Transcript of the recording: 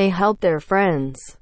They help their friends.